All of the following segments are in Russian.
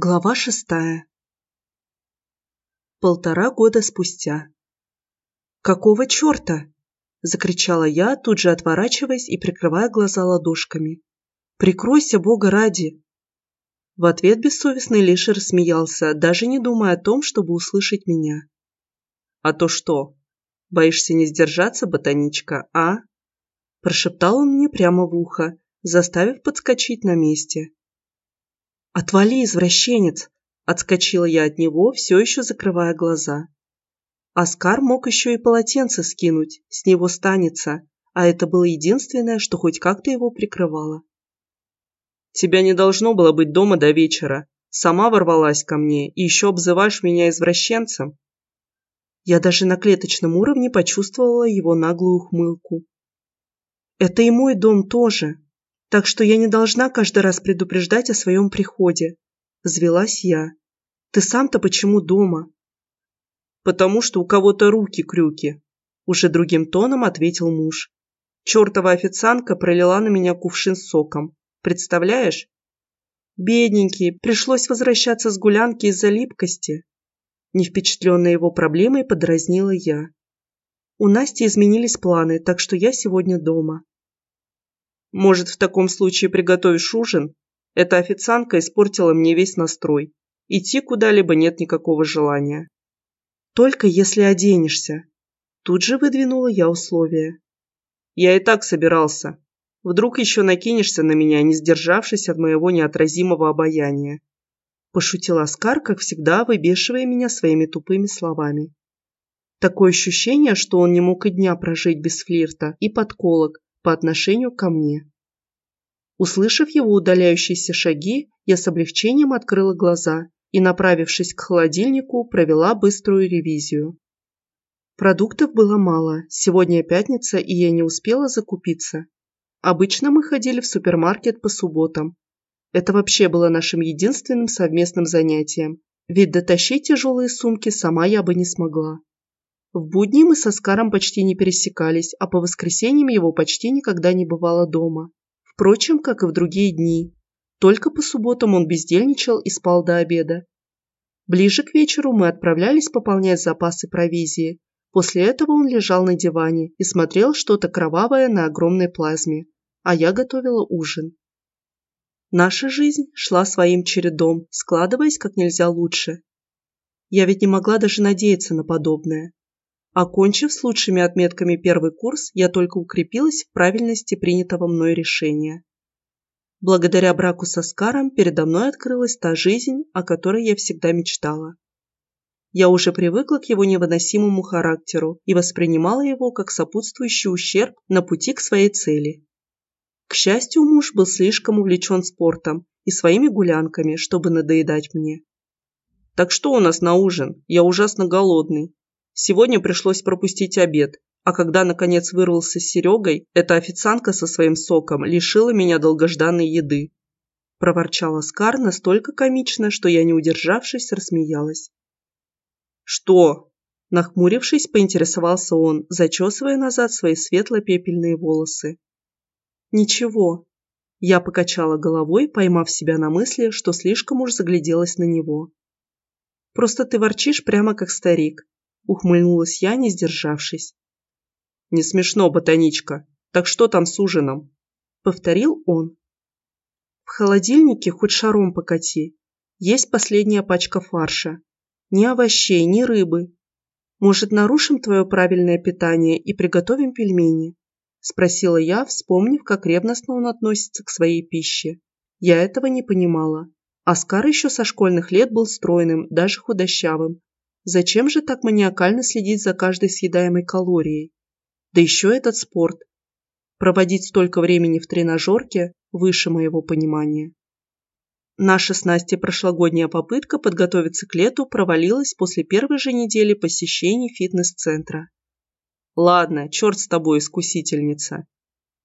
Глава шестая. Полтора года спустя. «Какого черта?» – закричала я, тут же отворачиваясь и прикрывая глаза ладошками. «Прикройся, Бога ради!» В ответ бессовестный лишь рассмеялся, даже не думая о том, чтобы услышать меня. «А то что? Боишься не сдержаться, ботаничка, а?» Прошептал он мне прямо в ухо, заставив подскочить на месте. «Отвали, извращенец!» Отскочила я от него, все еще закрывая глаза. Оскар мог еще и полотенце скинуть, с него станется, а это было единственное, что хоть как-то его прикрывало. «Тебя не должно было быть дома до вечера. Сама ворвалась ко мне и еще обзываешь меня извращенцем?» Я даже на клеточном уровне почувствовала его наглую ухмылку. «Это и мой дом тоже», так что я не должна каждый раз предупреждать о своем приходе. Взвелась я. Ты сам-то почему дома? Потому что у кого-то руки-крюки. Уже другим тоном ответил муж. Чертова официантка пролила на меня кувшин с соком. Представляешь? Бедненький, пришлось возвращаться с гулянки из-за липкости. Не впечатленная его проблемой, подразнила я. У Насти изменились планы, так что я сегодня дома. Может, в таком случае приготовишь ужин? Эта официантка испортила мне весь настрой. Идти куда-либо нет никакого желания. Только если оденешься. Тут же выдвинула я условия. Я и так собирался. Вдруг еще накинешься на меня, не сдержавшись от моего неотразимого обаяния. Пошутил Оскар, как всегда, выбешивая меня своими тупыми словами. Такое ощущение, что он не мог и дня прожить без флирта и подколок, по отношению ко мне. Услышав его удаляющиеся шаги, я с облегчением открыла глаза и, направившись к холодильнику, провела быструю ревизию. Продуктов было мало, сегодня пятница, и я не успела закупиться. Обычно мы ходили в супермаркет по субботам. Это вообще было нашим единственным совместным занятием, ведь дотащить тяжелые сумки сама я бы не смогла. В будни мы со Скаром почти не пересекались, а по воскресеньям его почти никогда не бывало дома. Впрочем, как и в другие дни. Только по субботам он бездельничал и спал до обеда. Ближе к вечеру мы отправлялись пополнять запасы провизии. После этого он лежал на диване и смотрел что-то кровавое на огромной плазме, а я готовила ужин. Наша жизнь шла своим чередом, складываясь как нельзя лучше. Я ведь не могла даже надеяться на подобное. Окончив с лучшими отметками первый курс, я только укрепилась в правильности принятого мной решения. Благодаря браку со Скаром передо мной открылась та жизнь, о которой я всегда мечтала. Я уже привыкла к его невыносимому характеру и воспринимала его как сопутствующий ущерб на пути к своей цели. К счастью, муж был слишком увлечен спортом и своими гулянками, чтобы надоедать мне. «Так что у нас на ужин? Я ужасно голодный», Сегодня пришлось пропустить обед, а когда наконец вырвался с Серегой, эта официантка со своим соком лишила меня долгожданной еды. Проворчал Оскар настолько комично, что я, не удержавшись, рассмеялась. «Что?» Нахмурившись, поинтересовался он, зачесывая назад свои светло-пепельные волосы. «Ничего». Я покачала головой, поймав себя на мысли, что слишком уж загляделась на него. «Просто ты ворчишь прямо как старик, Ухмыльнулась я, не сдержавшись. «Не смешно, ботаничка. Так что там с ужином?» Повторил он. «В холодильнике хоть шаром покати. Есть последняя пачка фарша. Ни овощей, ни рыбы. Может, нарушим твое правильное питание и приготовим пельмени?» Спросила я, вспомнив, как ревностно он относится к своей пище. Я этого не понимала. Оскар еще со школьных лет был стройным, даже худощавым, Зачем же так маниакально следить за каждой съедаемой калорией? Да еще этот спорт. Проводить столько времени в тренажерке выше моего понимания. Наша с Настей прошлогодняя попытка подготовиться к лету провалилась после первой же недели посещений фитнес-центра. Ладно, черт с тобой, искусительница.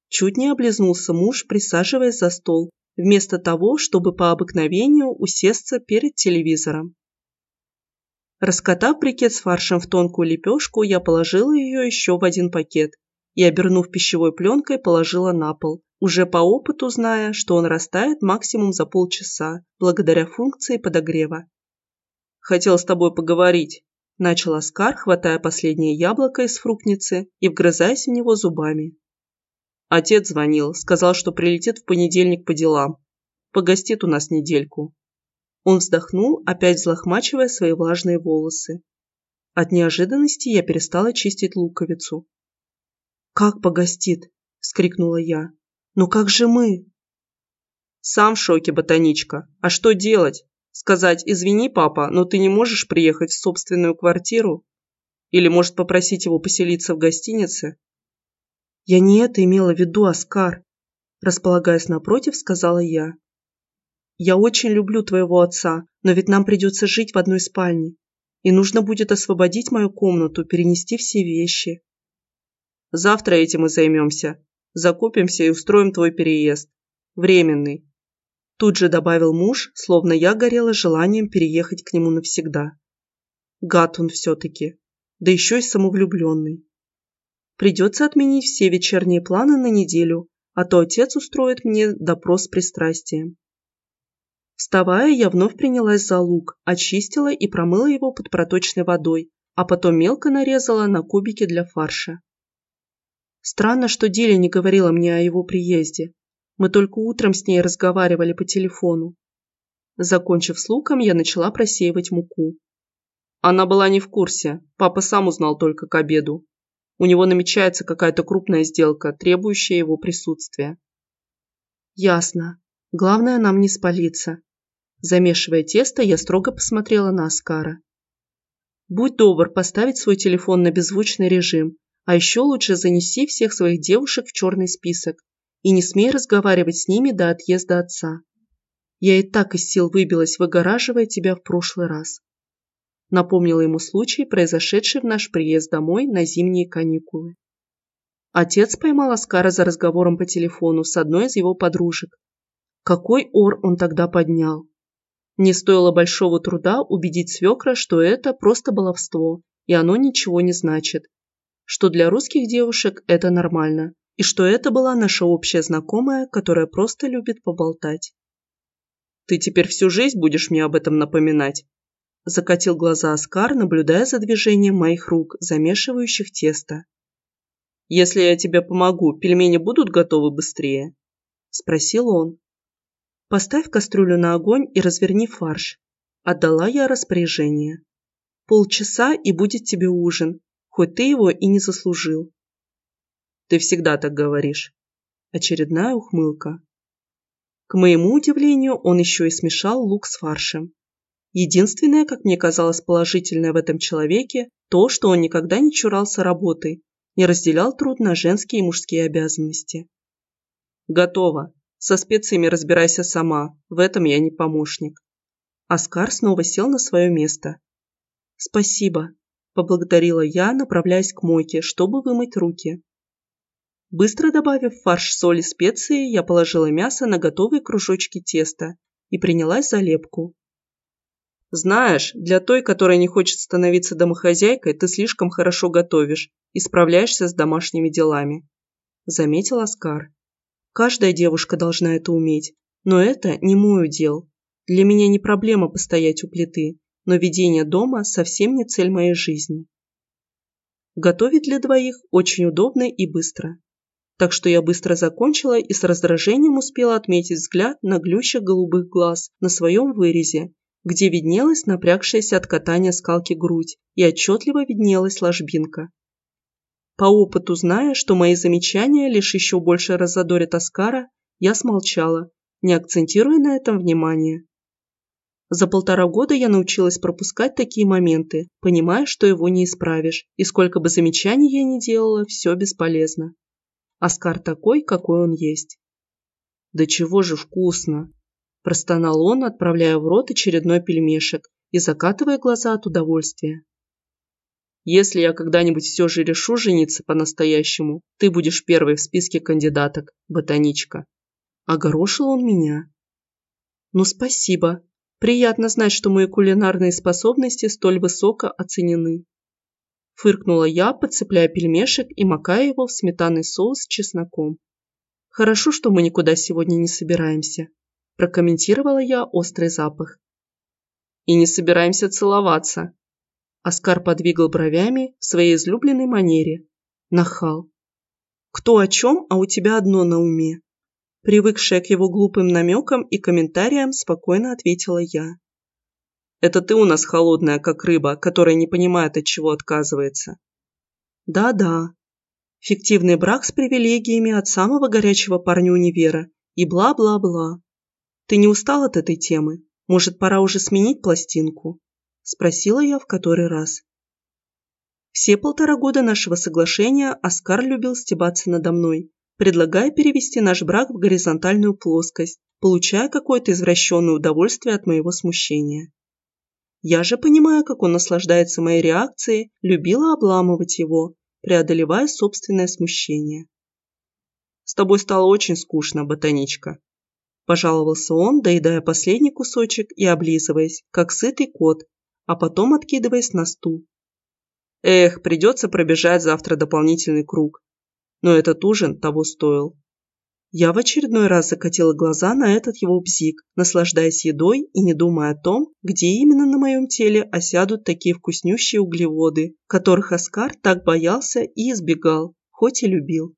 Чуть не облизнулся муж, присаживаясь за стол, вместо того, чтобы по обыкновению усесться перед телевизором. Раскатав брикет с фаршем в тонкую лепешку, я положила ее еще в один пакет и, обернув пищевой пленкой, положила на пол, уже по опыту зная, что он растает максимум за полчаса, благодаря функции подогрева. «Хотел с тобой поговорить», – начал Оскар, хватая последнее яблоко из фруктницы и вгрызаясь в него зубами. Отец звонил, сказал, что прилетит в понедельник по делам. Погостит у нас недельку. Он вздохнул, опять взлохмачивая свои влажные волосы. От неожиданности я перестала чистить луковицу. «Как погостит?» – вскрикнула я. «Но как же мы?» «Сам в шоке, ботаничка. А что делать? Сказать, извини, папа, но ты не можешь приехать в собственную квартиру? Или, может, попросить его поселиться в гостинице?» «Я не это имела в виду, Оскар», – располагаясь напротив, сказала я. «Я очень люблю твоего отца, но ведь нам придется жить в одной спальне и нужно будет освободить мою комнату, перенести все вещи. Завтра этим и займемся. Закупимся и устроим твой переезд. Временный. Тут же добавил муж, словно я горела желанием переехать к нему навсегда. Гад он все-таки, да еще и самовлюбленный. Придется отменить все вечерние планы на неделю, а то отец устроит мне допрос с пристрастием. Вставая, я вновь принялась за лук, очистила и промыла его под проточной водой, а потом мелко нарезала на кубики для фарша. Странно, что Диля не говорила мне о его приезде. Мы только утром с ней разговаривали по телефону. Закончив с луком, я начала просеивать муку. Она была не в курсе, папа сам узнал только к обеду. У него намечается какая-то крупная сделка, требующая его присутствия. Ясно. Главное нам не спалиться. Замешивая тесто, я строго посмотрела на Аскара. Будь добр поставить свой телефон на беззвучный режим, а еще лучше занеси всех своих девушек в черный список и не смей разговаривать с ними до отъезда отца. Я и так из сил выбилась, выгораживая тебя в прошлый раз. Напомнила ему случай, произошедший в наш приезд домой на зимние каникулы. Отец поймал Аскара за разговором по телефону с одной из его подружек какой ор он тогда поднял. Не стоило большого труда убедить свекра, что это просто баловство, и оно ничего не значит. Что для русских девушек это нормально, и что это была наша общая знакомая, которая просто любит поболтать. «Ты теперь всю жизнь будешь мне об этом напоминать?» Закатил глаза Оскар, наблюдая за движением моих рук, замешивающих тесто. «Если я тебе помогу, пельмени будут готовы быстрее?» Спросил он. Поставь кастрюлю на огонь и разверни фарш. Отдала я распоряжение. Полчаса и будет тебе ужин, хоть ты его и не заслужил. Ты всегда так говоришь. Очередная ухмылка. К моему удивлению, он еще и смешал лук с фаршем. Единственное, как мне казалось положительное в этом человеке, то, что он никогда не чурался работы, не разделял труд на женские и мужские обязанности. Готово. Со специями разбирайся сама, в этом я не помощник. Оскар снова сел на свое место. «Спасибо», – поблагодарила я, направляясь к мойке, чтобы вымыть руки. Быстро добавив фарш, соль и специи, я положила мясо на готовые кружочки теста и принялась за лепку. «Знаешь, для той, которая не хочет становиться домохозяйкой, ты слишком хорошо готовишь и справляешься с домашними делами», – заметил Оскар. Каждая девушка должна это уметь, но это не мой удел. Для меня не проблема постоять у плиты, но ведение дома совсем не цель моей жизни. Готовить для двоих очень удобно и быстро. Так что я быстро закончила и с раздражением успела отметить взгляд на глющих голубых глаз на своем вырезе, где виднелась напрягшаяся от катания скалки грудь и отчетливо виднелась ложбинка. По опыту зная, что мои замечания лишь еще больше разодорят Оскара, я смолчала, не акцентируя на этом внимание. За полтора года я научилась пропускать такие моменты, понимая, что его не исправишь, и сколько бы замечаний я ни делала, все бесполезно. Оскар такой, какой он есть. «Да чего же вкусно!» – простонал он, отправляя в рот очередной пельмешек и закатывая глаза от удовольствия. Если я когда-нибудь все же решу жениться по-настоящему, ты будешь первой в списке кандидаток, ботаничка. Огорошил он меня. Ну, спасибо. Приятно знать, что мои кулинарные способности столь высоко оценены. Фыркнула я, подцепляя пельмешек и макая его в сметанный соус с чесноком. Хорошо, что мы никуда сегодня не собираемся, прокомментировала я острый запах. И не собираемся целоваться. Оскар подвигал бровями в своей излюбленной манере. Нахал. Кто о чем, а у тебя одно на уме. Привыкшая к его глупым намекам и комментариям, спокойно ответила я. Это ты у нас холодная, как рыба, которая не понимает, от чего отказывается. Да-да, фиктивный брак с привилегиями от самого горячего парня универа и бла-бла-бла. Ты не устал от этой темы? Может, пора уже сменить пластинку? Спросила я в который раз. Все полтора года нашего соглашения Оскар любил стебаться надо мной, предлагая перевести наш брак в горизонтальную плоскость, получая какое-то извращенное удовольствие от моего смущения. Я же, понимая, как он наслаждается моей реакцией, любила обламывать его, преодолевая собственное смущение. «С тобой стало очень скучно, ботаничка», – пожаловался он, доедая последний кусочек и облизываясь, как сытый кот, а потом откидываясь на стул. «Эх, придется пробежать завтра дополнительный круг. Но этот ужин того стоил». Я в очередной раз закатила глаза на этот его бзик, наслаждаясь едой и не думая о том, где именно на моем теле осядут такие вкуснющие углеводы, которых Оскар так боялся и избегал, хоть и любил.